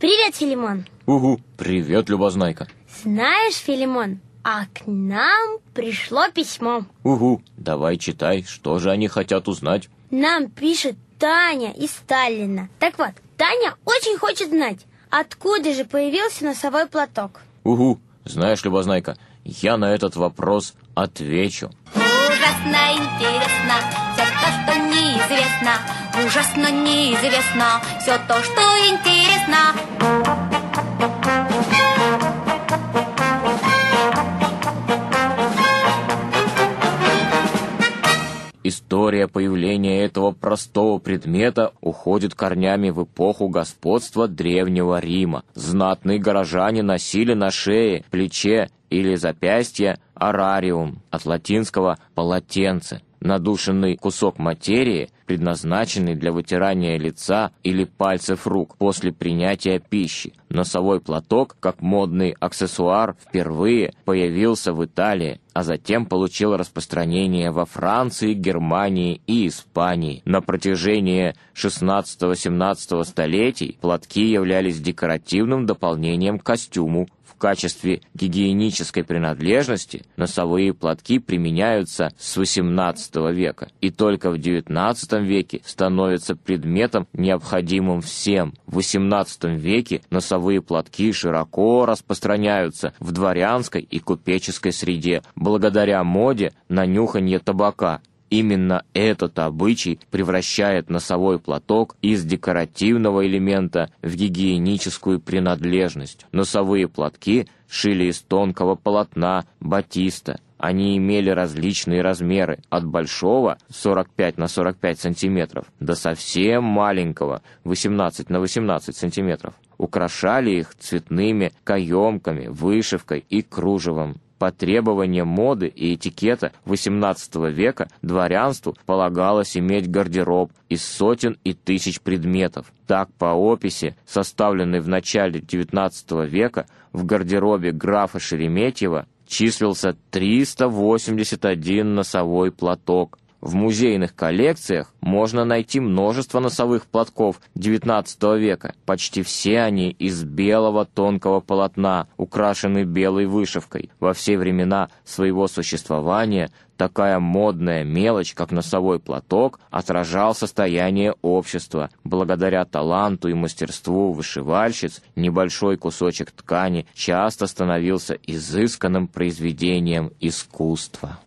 Привет, Филимон. Угу, привет, Любознайка. Знаешь, Филимон, а к нам пришло письмо. Угу, давай читай, что же они хотят узнать. Нам пишет Таня из Сталина. Так вот, Таня очень хочет знать, откуда же появился носовой платок. Угу, знаешь, Любознайка, я на этот вопрос отвечу. Ужасно интересно все то, что неизвестно. Ужасно неизвестно все то, что интересно. История появления этого простого предмета уходит корнями в эпоху господства Древнего Рима. Знатные горожане носили на шее, плече или запястье арариум, от латинского «полотенце», надушенный кусок материи, предназначенный для вытирания лица или пальцев рук после принятия пищи. Носовой платок, как модный аксессуар, впервые появился в Италии, а затем получил распространение во Франции, Германии и Испании. На протяжении 16-17 столетий платки являлись декоративным дополнением к костюму, в качестве гигиенической принадлежности носовые платки применяются с XVIII века и только в XIX веке становятся предметом, необходимым всем. В XVIII веке носовые платки широко распространяются в дворянской и купеческой среде благодаря моде на нюханье табака, Именно этот обычай превращает носовой платок из декоративного элемента в гигиеническую принадлежность. Носовые платки шили из тонкого полотна батиста. Они имели различные размеры, от большого 45 на 45 сантиметров до совсем маленького 18 на 18 сантиметров. Украшали их цветными каемками, вышивкой и кружевом. По требованиям моды и этикета XVIII века дворянству полагалось иметь гардероб из сотен и тысяч предметов. Так, по описи, составленной в начале XIX века, в гардеробе графа Шереметьева числился 381 носовой платок, в музейных коллекциях можно найти множество носовых платков XIX века. Почти все они из белого тонкого полотна, украшены белой вышивкой. Во все времена своего существования такая модная мелочь, как носовой платок, отражал состояние общества. Благодаря таланту и мастерству вышивальщиц небольшой кусочек ткани часто становился изысканным произведением искусства.